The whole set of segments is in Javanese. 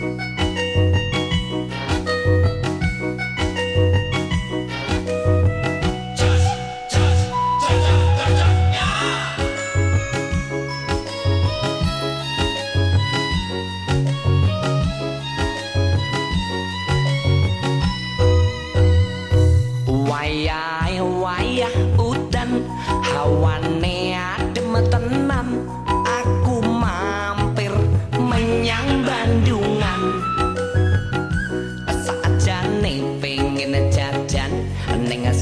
you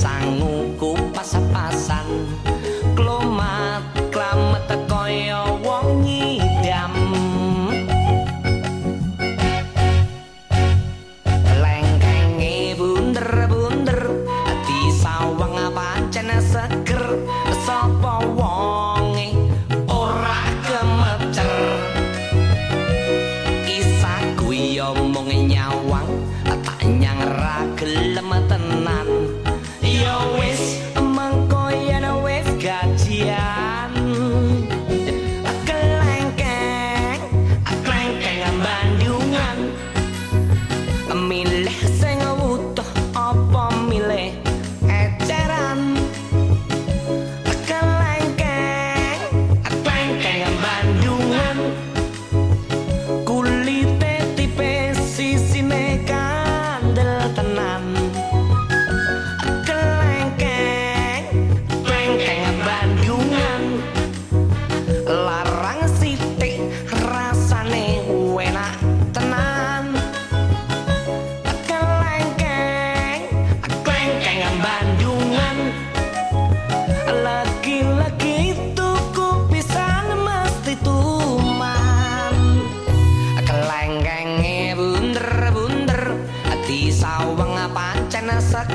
sanguku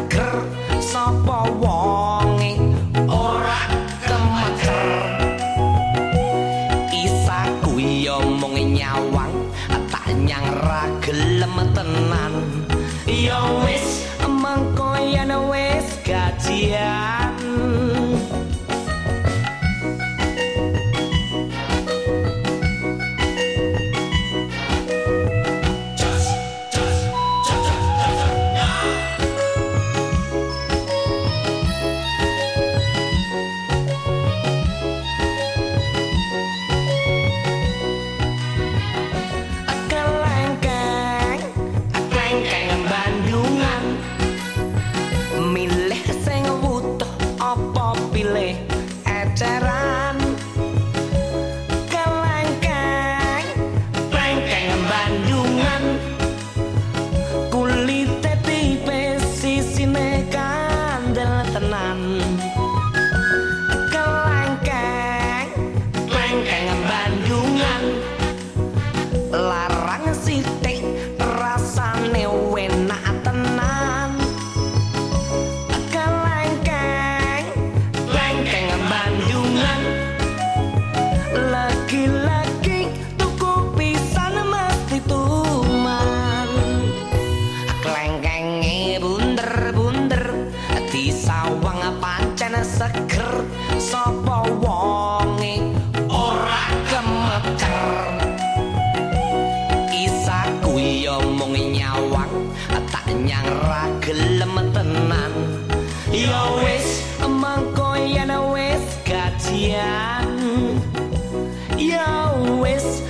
geger sapa wonge ora kemeter? Isa kuwi yo mung nyawang tak nyang ra gelem tenan. Yo wis seger sapa wonge ora gemeter? Isaku yo mung nyawang tak nyang ra gelem tenan. Yo wis mangko yen wis gajian. Yo wis